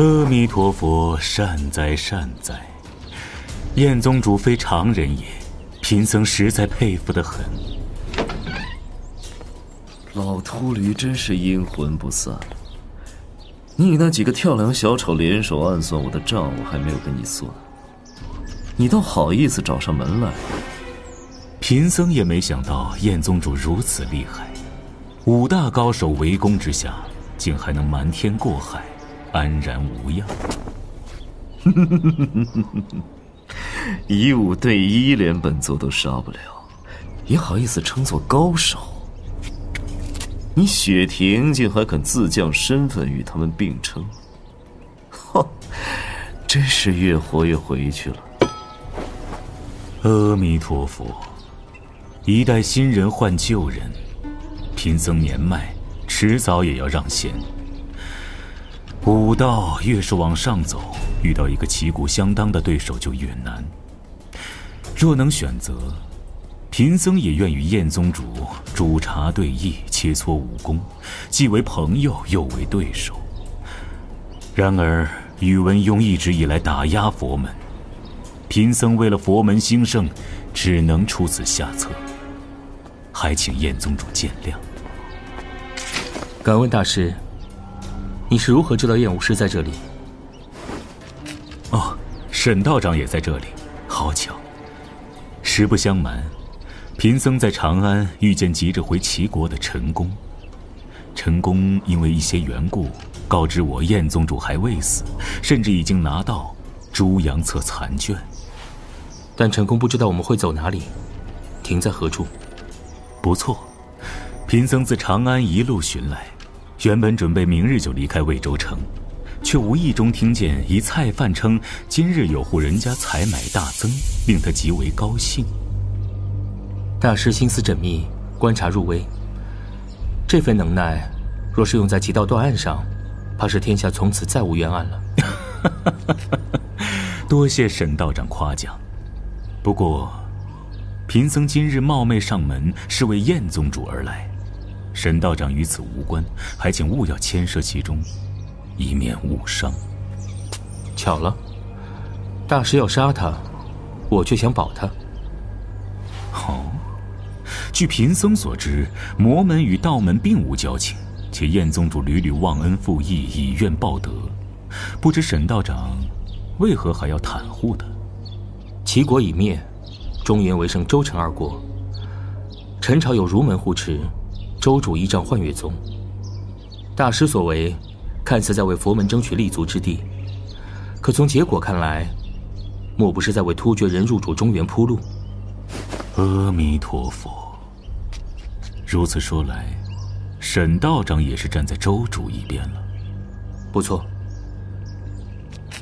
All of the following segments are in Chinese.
阿弥陀佛，善哉善哉。燕宗主非常人也，贫僧实在佩服的很。老秃驴真是阴魂不散。你与那几个跳梁小丑联手暗算我的账，我还没有跟你算，你倒好意思找上门来。贫僧也没想到燕宗主如此厉害，五大高手围攻之下，竟还能瞒天过海，安然无恙。以五对一连本座都杀不了，也好意思称作高手？你雪婷竟还肯自降身份与他们并称？哼，真是越活越回去了。阿弥陀佛，一代新人换旧人，贫僧年迈，迟早也要让贤。武道越是往上走，遇到一个旗鼓相当的对手就越难。若能选择，贫僧也愿与燕宗主煮茶对弈，切磋武功，既为朋友又为对手。然而宇文邕一直以来打压佛门，贫僧为了佛门兴盛，只能出此下策，还请燕宗主见谅。敢问大师，你是如何知道燕无师在这里？哦，沈道长也在这里，好巧。实不相瞒，贫僧在长安遇见急着回齐国的陈宫。陈宫因为一些缘故，告知我燕宗主还未死，甚至已经拿到《朱阳册》残卷。但陈宫不知道我们会走哪里，停在何处。不错，贫僧自长安一路寻来，原本准备明日就离开魏州城。却无意中听见一菜贩称今日有户人家采买大增，令他极为高兴。大师心思缜密，观察入微。这份能耐，若是用在极道断案上，怕是天下从此再无冤案了。多谢沈道长夸奖。不过，贫僧今日冒昧上门，是为燕宗主而来。沈道长与此无关，还请勿要牵涉其中。以免误伤。巧了，大师要杀他，我却想保他。哦，据贫僧所知，魔门与道门并无交情，且燕宗主屡屡忘恩负义，以怨报德，不知沈道长为何还要袒护他？齐国已灭，中原为剩周陈二国。陈朝有儒门护持，周主依仗幻月宗。大师所为。看似在为佛门争取立足之地，可从结果看来，莫不是在为突厥人入主中原铺路？阿弥陀佛。如此说来，沈道长也是站在周主一边了。不错。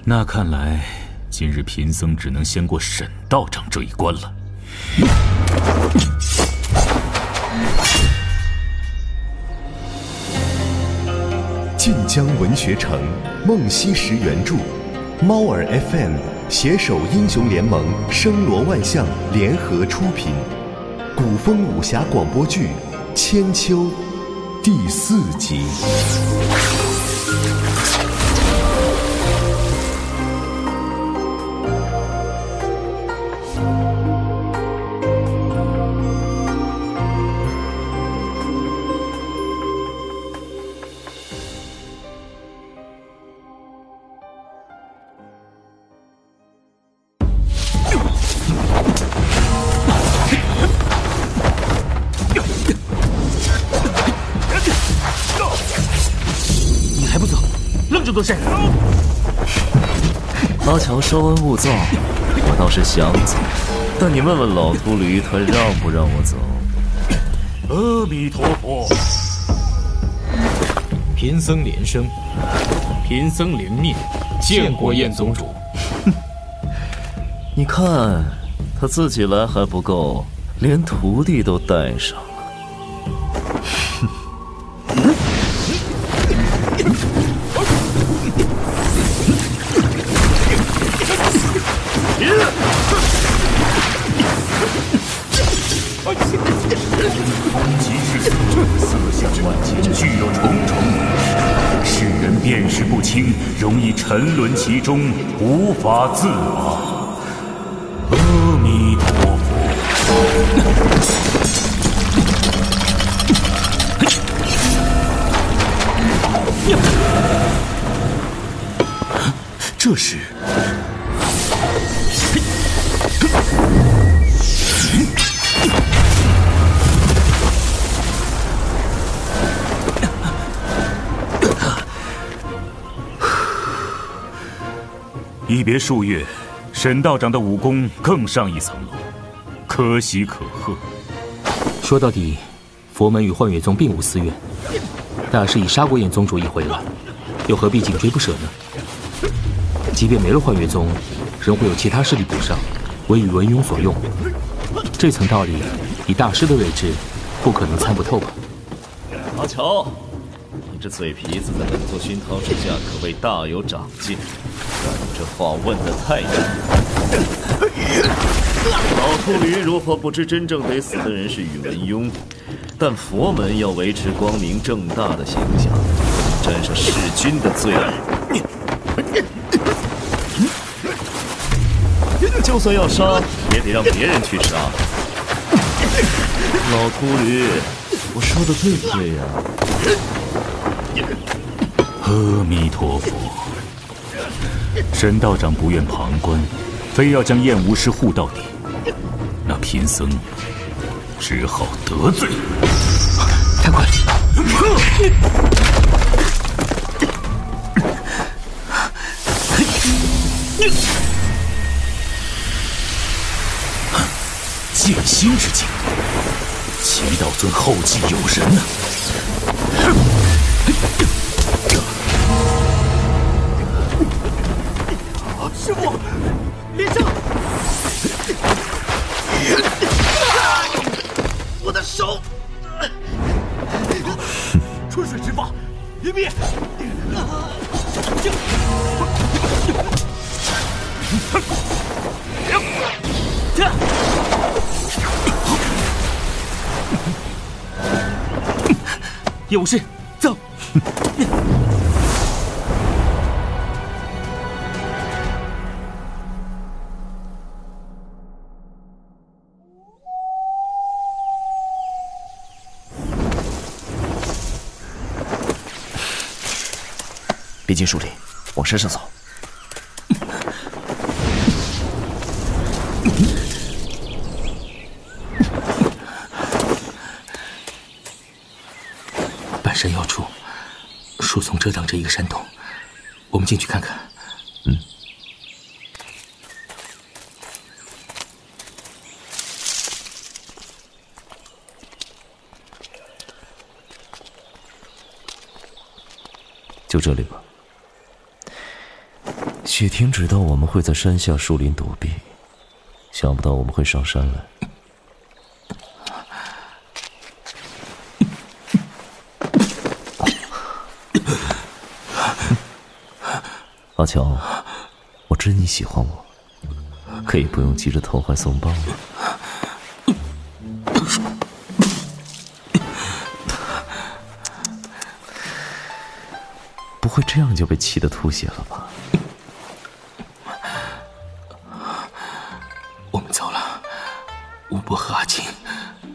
那看来，今日贫僧只能先过沈道长这一关了。晋江文学城，梦溪石原著，猫耳 FM 携手英雄联盟、声罗万象联合出品，古风武侠广播剧《千秋》第四集。稍安勿躁，我倒是想走，但你问问老秃驴，他让不让我走？阿弥陀佛，贫僧连生，贫僧灵命，见过燕宗主。哼，你看他自己来还不够，连徒弟都带上。沉沦其中，无法自拔。阿弥陀佛。这时，别数月，沈道长的武功更上一层楼，可喜可贺。说到底，佛门与幻月宗并无私怨，大师已杀过燕宗主一回了，又何必紧追不舍呢？即便没了幻月宗，仍会有其他势力补上，为宇文邕所用。这层道理，以大师的睿智，不可能参不透吧？阿乔，这嘴皮子在本座熏陶之下，可谓大有长进。但你这话问的太大。老秃驴如何不知真正得死的人是宇文邕？但佛门要维持光明正大的形象，沾上弑君的罪恶。就算要杀，也得让别人去杀。老秃驴，我说的对不对呀？阿弥陀佛。沈道长不愿旁观，非要将燕无师护到底，那贫僧只好得罪。太快了！剑心之境，齐道尊后继有人呢。师叶武士，走。别进树林，往山上走。半山腰处，树丛遮挡着一个山洞，我们进去看看。嗯。就这里吧。雪婷知道我们会在山下树林躲避，想不到我们会上山来。阿乔，我知你喜欢我，可以不用急着投怀送抱了。不会这样就被气得吐血了吧？我们走了，吴伯和阿青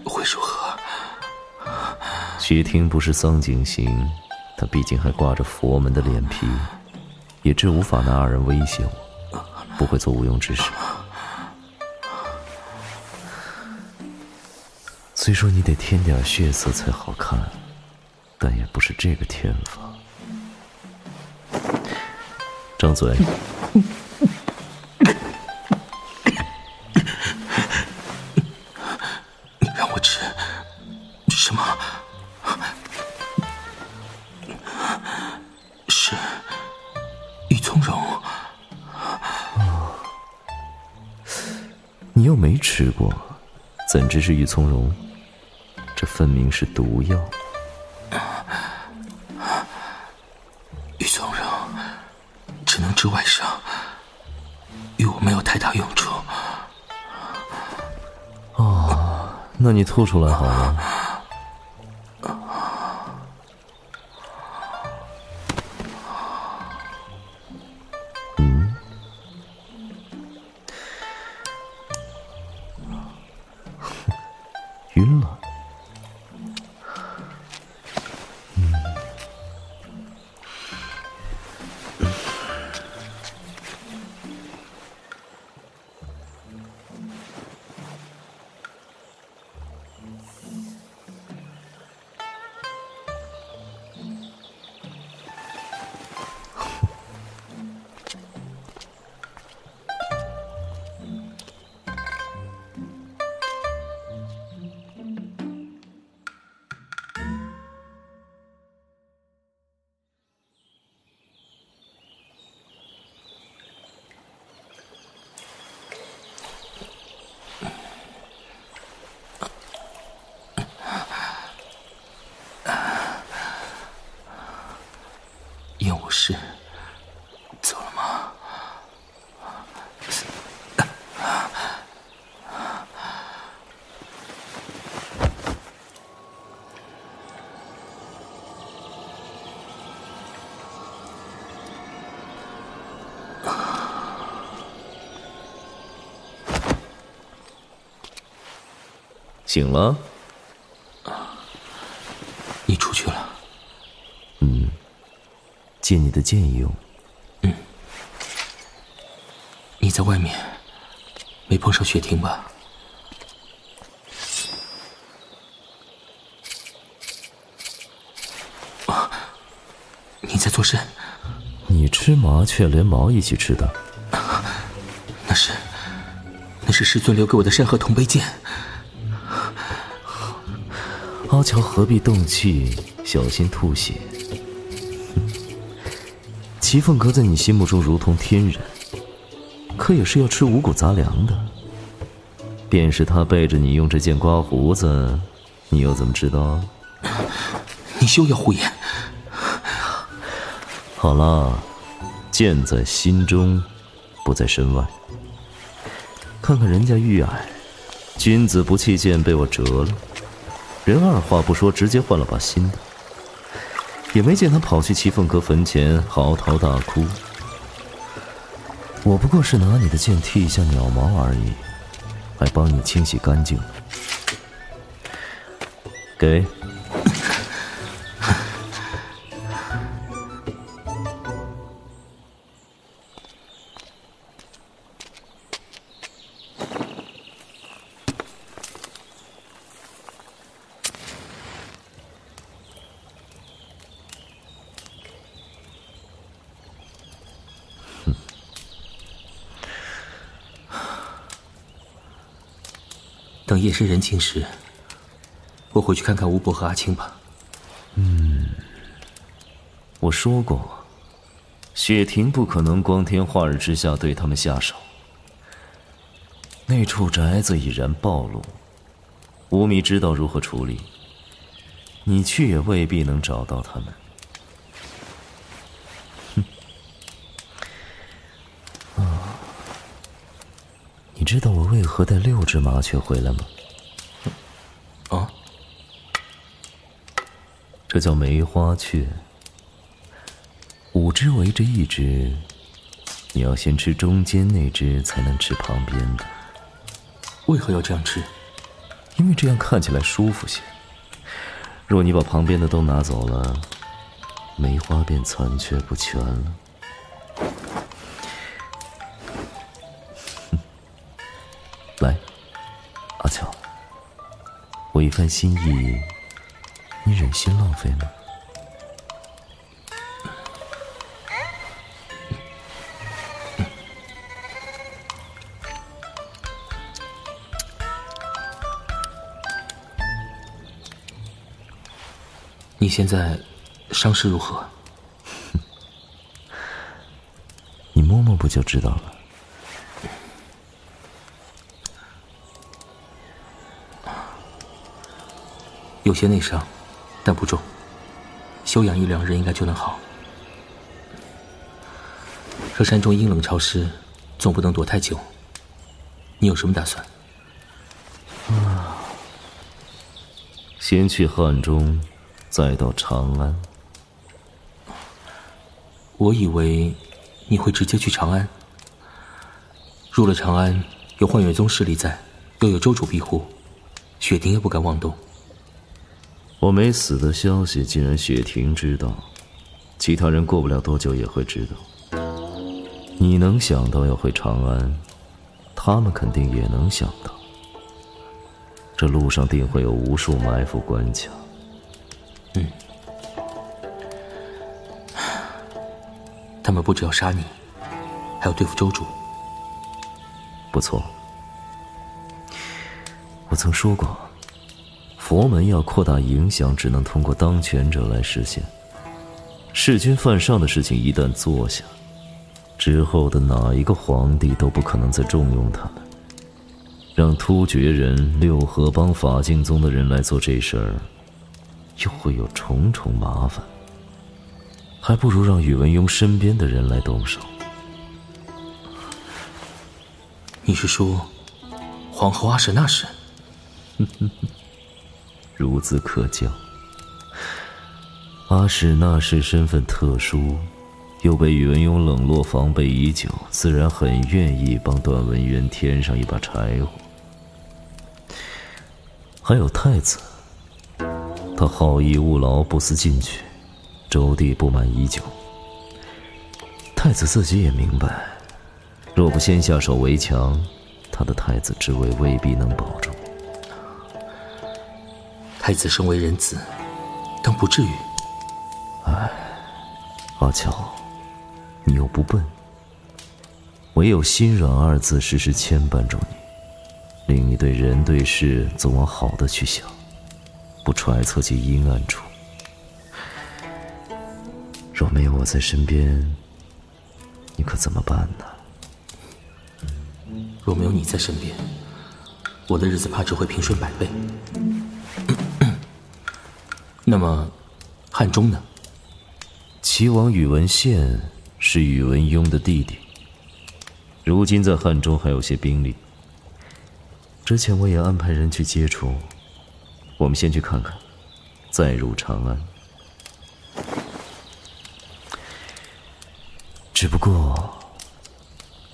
会如何？雪婷不是桑景行，他毕竟还挂着佛门的脸皮，也知无法拿二人威胁我，不会做无用之事。虽说你得添点血色才好看，但也不是这个添法。张嘴。玉葱蓉。你又没吃过，怎知是玉葱蓉？这分明是毒药。玉葱蓉只能治外伤，与我没有太大用处。哦，那你吐出来好了。是走了吗？醒了？你出去了？借你的剑用。你在外面没碰上雪婷吧？啊，你在做甚？你吃麻雀连毛一起吃的？那是，那是师尊留给我的山河同杯剑。阿乔何必动气？小心吐血。齐凤阁在你心目中如同天人，可也是要吃五谷杂粮的。便是他背着你用这剑刮胡子，你又怎么知道？你休要胡言！好了，剑在心中，不在身外。看看人家玉矮，君子不弃剑被我折了，人二话不说直接换了把新的。也没见他跑去齐凤阁坟前嚎啕大哭。我不过是拿你的剑剃一下鸟毛而已，还帮你清洗干净了。给。等夜深人静时，我回去看看吴伯和阿青吧。嗯我说过，雪婷不可能光天化日之下对他们下手。那处宅子已然暴露，吴迷知道如何处理，你去也未必能找到他们。哼，啊，你知道我为何带六只麻雀回来吗？啊，这叫梅花雀。五只围着一只，你要先吃中间那只，才能吃旁边的。为何要这样吃？因为这样看起来舒服些。若你把旁边的都拿走了，梅花便残缺不全了。一番心意，你忍心浪费吗？你现在伤势如何？你摸摸不就知道了？有些内伤，但不重，休养一两日应该就能好。这山中阴冷潮湿，总不能躲太久。你有什么打算？先去汉中，再到长安。我以为你会直接去长安。入了长安，有幻月宗势力在，又有周主庇护，雪婷也不敢妄动。我没死的消息，既然雪婷知道，其他人过不了多久也会知道。你能想到要回长安，他们肯定也能想到。这路上定会有无数埋伏关卡。嗯，他们不只要杀你，还要对付周主。不错，我曾说过，佛门要扩大影响，只能通过当权者来实现。弑君犯上的事情一旦做下，之后的哪一个皇帝都不可能再重用他们。让突厥人、六合帮、法镜宗的人来做这事儿，又会有重重麻烦。还不如让宇文邕身边的人来动手。你是说，皇后阿史那氏？孺子可教。阿史那氏身份特殊，又被宇文邕冷落防备已久，自然很愿意帮段文渊添上一把柴火。还有太子，他好逸恶劳，不思进取，周帝不满已久。太子自己也明白。若不先下手为强，他的太子之位未必能保住。太子身为人子，但不至于。唉，阿乔，你又不笨，唯有心软二字时时牵绊着你，令你对人对事总往好的去想，不揣测其阴暗处。若没有我在身边，你可怎么办呢？若没有你在身边，我的日子怕只会平顺百倍。那么，汉中呢？齐王宇文宪是宇文邕的弟弟，如今在汉中还有些兵力。之前我也安排人去接触，我们先去看看，再入长安。只不过。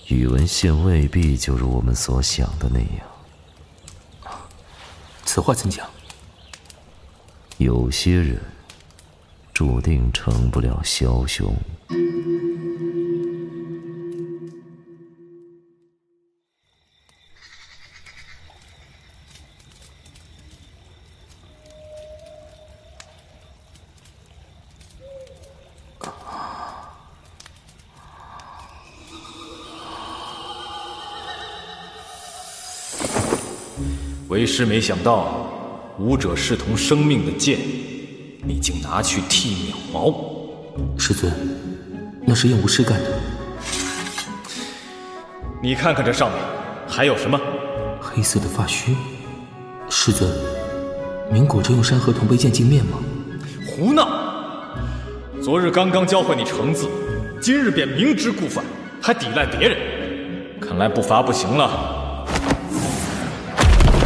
宇文宪未必就如我们所想的那样。此话怎讲？有些人注定成不了枭雄。为师没想到，武者视同生命的剑，你竟拿去剃鸟毛。师尊，那是燕无师干的。你看看这上面还有什么？黑色的发须。师尊，您果真用山河同背剑镜面吗？胡闹！昨日刚刚教会你成字，今日便明知故犯，还抵赖别人，看来不罚不行了。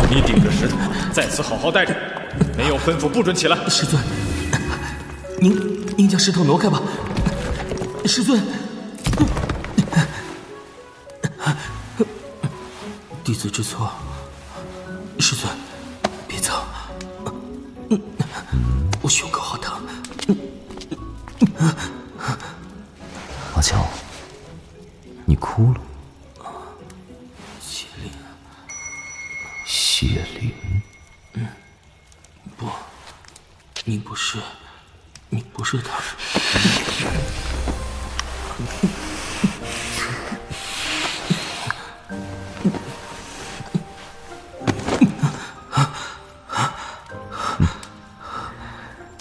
你顶着石头，在此好好待着，没有吩咐不准起来。师尊，您您将石头挪开吧。师尊，弟子知错。师尊，别走。我胸口好疼。阿乔，你哭了。谢灵，嗯，不，你不是，你不是他。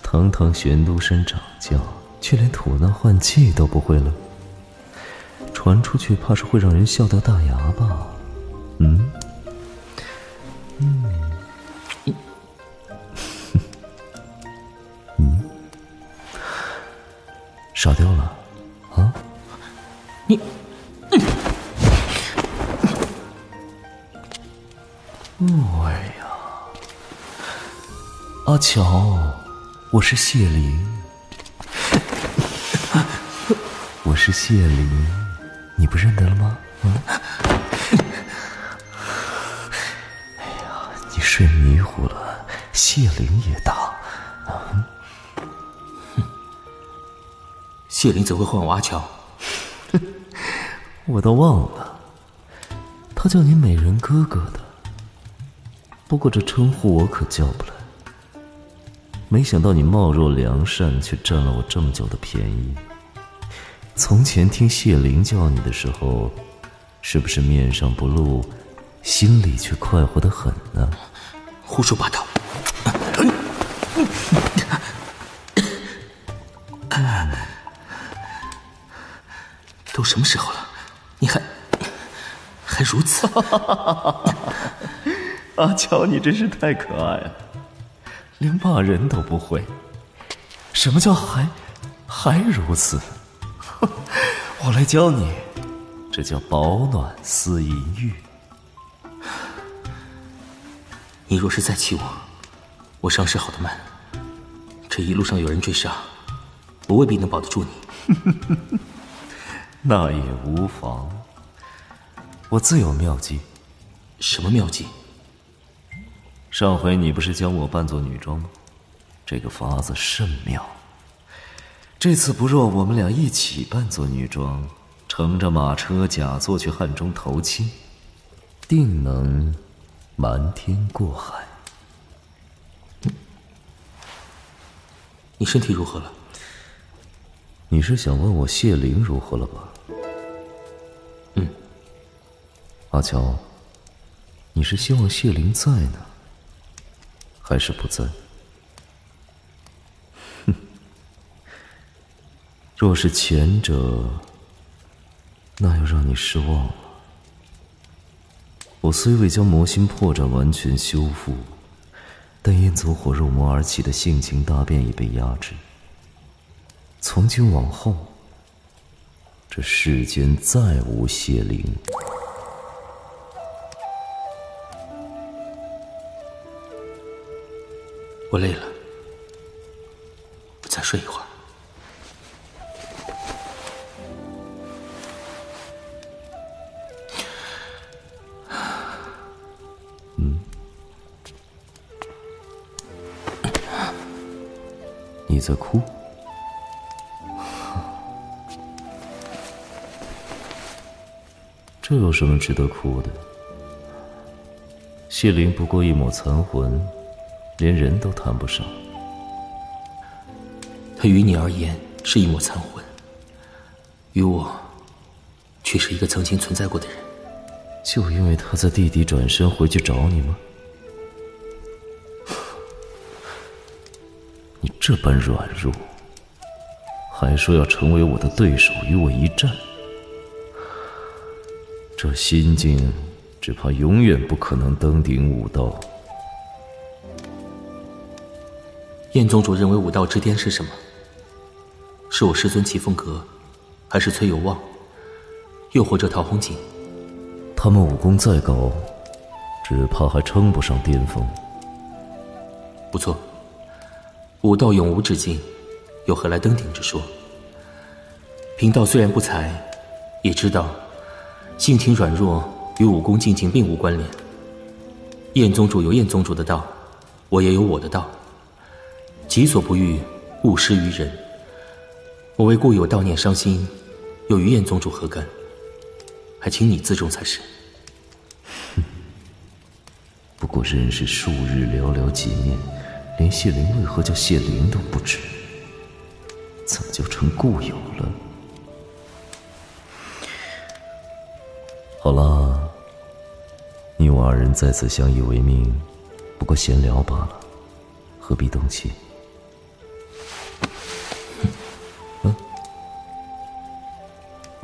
堂堂玄都山掌教，却连吐纳换气都不会了，传出去怕是会让人笑掉大牙吧？乔，我是谢灵，我是谢灵，你不认得了吗？啊！哎呀，你睡。迷糊了，谢灵也大。谢灵怎会换我阿乔？我都忘了，他叫你美人哥哥的。不过这称呼我可叫不来。没想到你貌若良善，却占了我这么久的便宜。从前听谢灵叫你的时候，是不是面上不露，心里却快活的很呢？胡说八道！都什么时候了，你还还如此？阿乔，你真是太可爱了，连骂人都不会。什么叫还还如此？我来教你，这叫保暖思淫欲。你若是再气我，我伤势好得慢。这一路上有人追杀，我未必能保得住你。那也无妨，我自有妙计。什么妙计？上回你不是将我扮作女装吗？这个法子甚妙。这次不若我们俩一起扮作女装，乘着马车假作去汉中投亲，定能瞒天过海。你身体如何了？你是想问我谢灵如何了吧？嗯。阿乔，你是希望谢灵在呢？还是不在？哼，若是前者，那要让你失望了。我虽未将魔心破绽完全修复，但因走火入魔而起的性情大变已被压制。从今往后，这世间再无邪灵。我累了，再睡一会儿。嗯，你在哭？这有什么值得哭的？谢灵不过一抹残魂。连人都谈不上，他于你而言是一抹残魂，于我，却是一个曾经存在过的人。就因为他在地底转身回去找你吗？你这般软弱，还说要成为我的对手，与我一战，这心境，只怕永远不可能登顶武道。燕宗主认为武道之巅是什么？是我师尊齐凤阁，还是崔有望，又或者陶弘景？他们武功再高，只怕还称不上巅峰。不错，武道永无止境，又何来登顶之说？贫道虽然不才，也知道性情软弱与武功进境并无关联。燕宗主有燕宗主的道，我也有我的道。己所不欲，勿施于人。我为故友悼念伤心，又与燕宗主何干？还请你自重才是。哼，不过人世数日，寥寥几面，连谢灵为何叫谢灵都不知，怎么就成故友了？好了，你我二人在此相依为命，不过闲聊罢了，何必动气？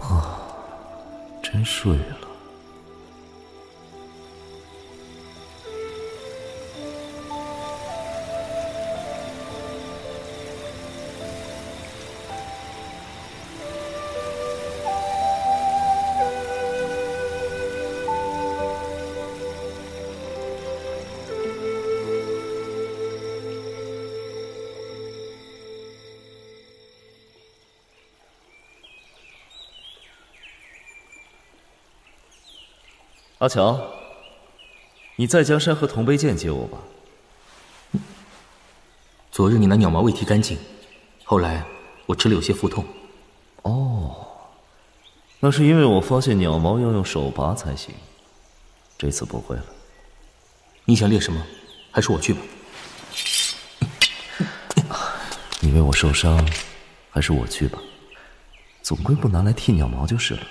啊真睡了。阿乔，你再将山河同杯剑借我吧。昨日你那鸟毛未剃干净，后来我吃了有些腹痛。哦，那是因为我发现鸟毛要用手拔才行，这次不会了。你想练什么？还是我去吧。你为我受伤，还是我去吧。总归不拿来剃鸟毛就是了。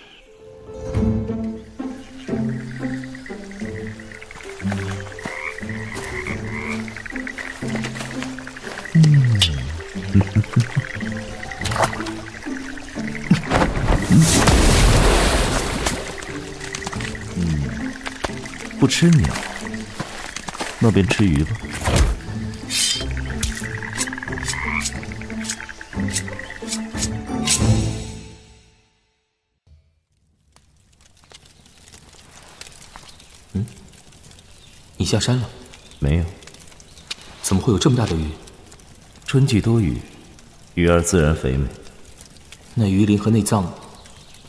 嗯，不吃鸟，那便吃鱼吧。嗯你下山了？没有，怎么会有这么大的鱼？春季多雨，鱼儿自然肥美。那鱼鳞和内脏，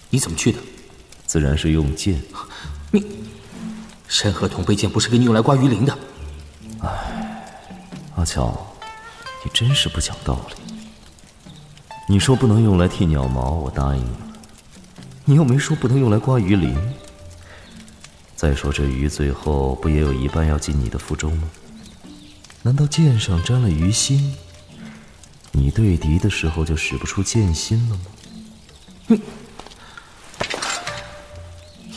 你怎么去的？自然是用剑。你，山河同杯剑不是给你用来刮鱼鳞的。唉阿乔，你真是不讲道理。你说不能用来剃鸟毛，我答应了。你又没说不能用来刮鱼鳞。再说这鱼最后不也有一半要进你的腹中吗？难道剑上沾了鱼腥？你对敌的时候就使不出剑心了吗？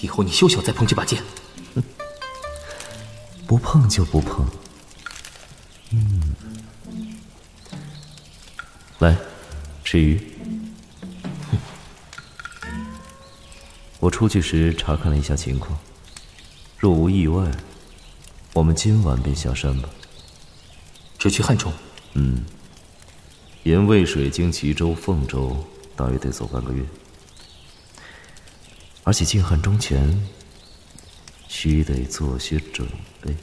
以后你休想再碰这把剑。不碰就不碰。嗯，来，吃鱼。我出去时查看了一下情况，若无意外，我们今晚便下山吧。只去汉中。嗯，沿渭水经齐州、凤州，大约得走半个月。而且进汉中前，须得做些准备。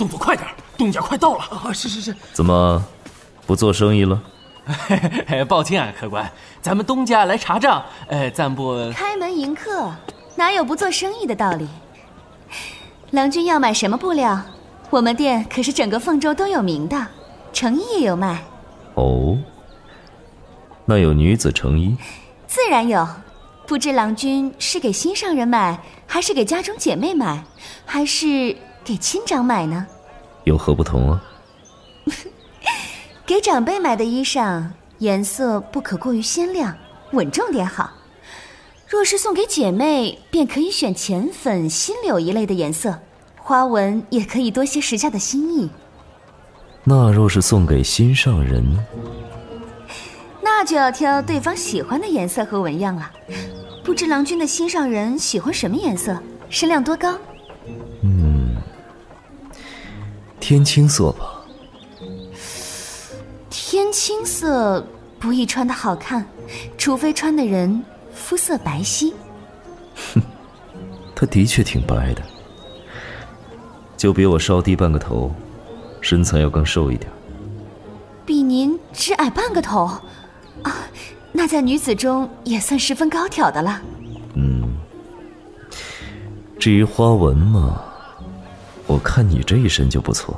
动作快点，东家快到了啊！是是是，怎么，不做生意了？抱歉啊，客官，咱们东家来查账，呃，暂不开门迎客，哪有不做生意的道理？郎君要买什么布料？我们店可是整个凤州都有名的，成衣也有卖。哦，那有女子成衣？自然有，不知郎君是给心上人买，还是给家中姐妹买，还是给亲长买呢？有何不同啊？给长辈买的衣裳，颜色不可过于鲜亮，稳重点好。若是送给姐妹，便可以选浅粉、新柳一类的颜色，花纹也可以多些时下的心意。那若是送给心上人呢？那就要挑对方喜欢的颜色和纹样了。不知郎君的心上人喜欢什么颜色？身量多高？嗯，天青色吧。天青色不易穿的好看，除非穿的人肤色白皙。哼，他的确挺白的，就比我稍低半个头，身材要更瘦一点。比您只矮半个头，啊，那在女子中也算十分高挑的了。嗯，至于花纹嘛，我看你这一身就不错。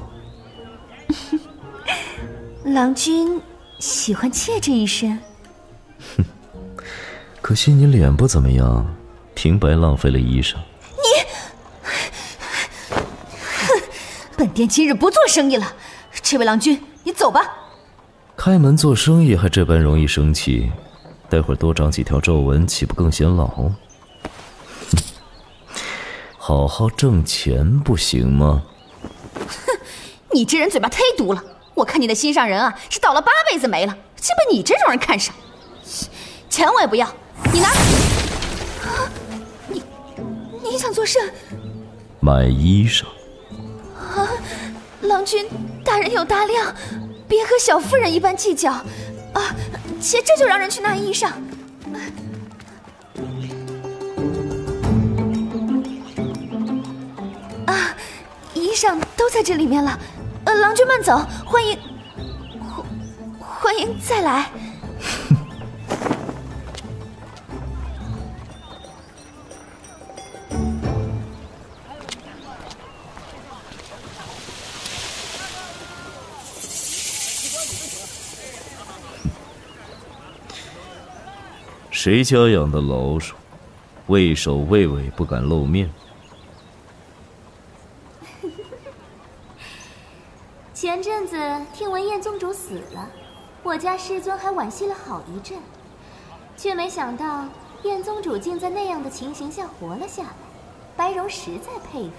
郎君喜欢妾这一身？哼，可惜你脸不怎么样，平白浪费了衣裳。你，哼，本店今日不做生意了。这位郎君，你走吧。开门做生意还这般容易生气，待会儿多长几条皱纹，岂不更显老？哼，好好挣钱不行吗？哼，你这人嘴巴忒毒了。我看你的心上人啊，是倒了八辈子霉了，竟被你这种人看上。钱我也不要，你拿。啊，你，你想做甚？买衣裳。啊，郎君大人有大量，别和小妇人一般计较。啊，且这就让人去拿衣裳。上都在这里面了。呃，郎君慢走，欢迎，欢欢迎再来。谁家养的老鼠，畏首畏尾不敢露面？前阵子听闻燕宗主死了，我家师尊还惋惜了好一阵，却没想到燕宗主竟在那样的情形下活了下来，白蓉实在佩服。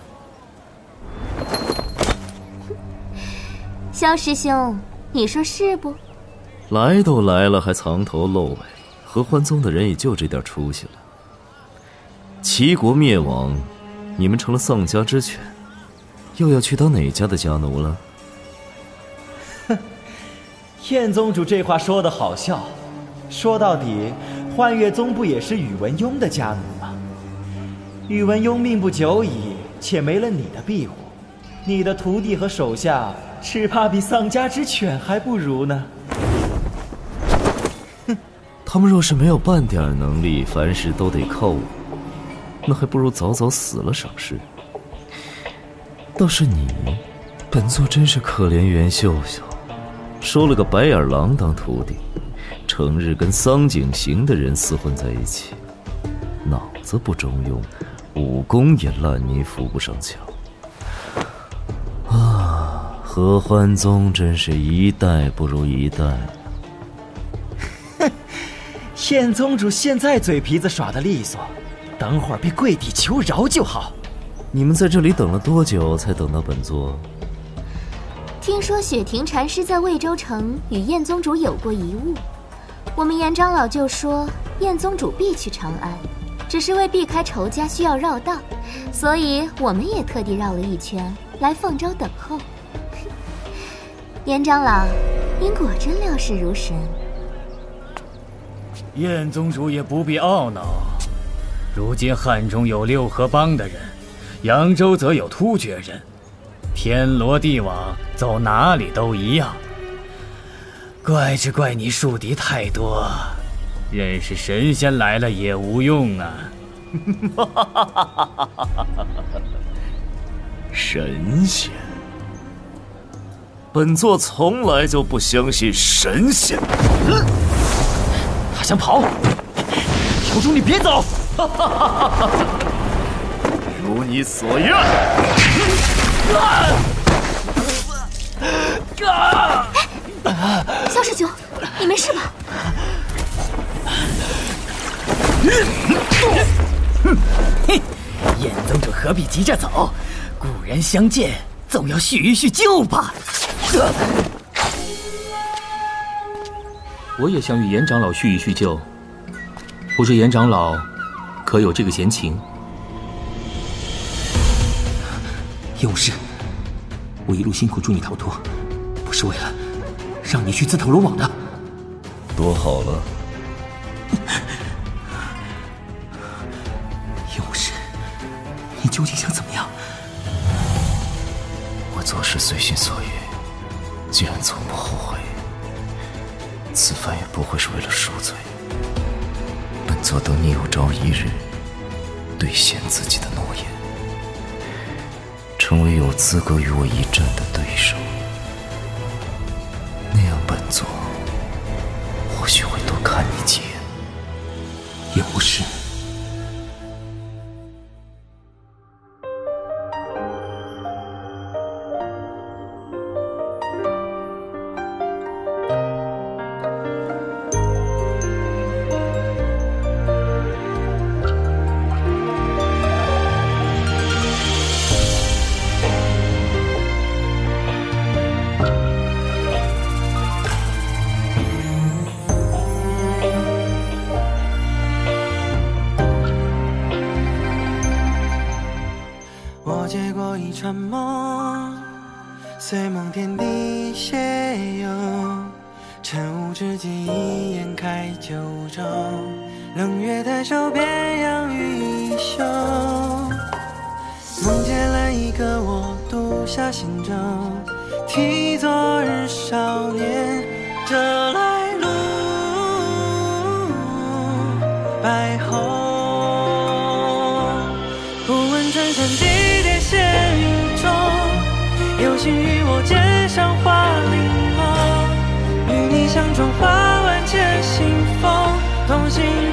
萧师兄，你说是不？来都来了，还藏头露尾。合欢宗的人也就这点出息了。齐国灭亡，你们成了丧家之犬，又要去当哪家的家奴了？燕宗主这话说的好笑。说到底，幻月宗不也是宇文邕的家奴吗？宇文邕命不久矣，且没了你的庇护，你的徒弟和手下，只怕比丧家之犬还不如呢。哼 他们若是没有半点能力，凡事都得靠我，那还不如早早死了省事。倒是你，本座真是可怜袁秀秀，收了个白眼狼当徒弟，成日跟桑景行的人厮混在一起，脑子不中用，武功也烂泥扶不上墙。啊，合欢宗真是一代不如一代。燕宗主现在嘴皮子耍的利索，等会儿别跪地求饶就好。你们在这里等了多久才等到本座？听说雪庭禅师在魏州城与燕宗主有过一晤，我们严长老就说燕宗主必去长安，只是为避开仇家需要绕道，所以我们也特地绕了一圈来凤州等候。严长老，您果真料事如神。燕宗主也不必懊恼，如今汉中有六合帮的人，扬州则有突厥人，天罗地网，走哪里都一样。怪只怪你树敌太多，认识神仙来了也无用啊！神仙？本座从来就不相信神仙。嗯、他想跑，小主你别走！如你所愿。萧师兄，你没事吧？嘿，燕宗主何必急着走？故人相见，总要叙一叙旧吧。我也想与严长老叙一叙旧，不知严长老可有这个闲情？勇士，我一路辛苦助你逃脱，不是为了让你去自投罗网的。多好了，勇士，你究竟想怎么样？我做事随心所欲，既然从不后悔。此番也不会是为了赎罪。本座等你有朝一日兑现自己的诺言，成为有资格与我一战的对手，那样本座或许会多看你几眼。也不是。知己一眼开九州，冷月抬手别样雨衣袖，梦见了一个我，读下行舟，替昨日少年。与你相撞花万千信风，同行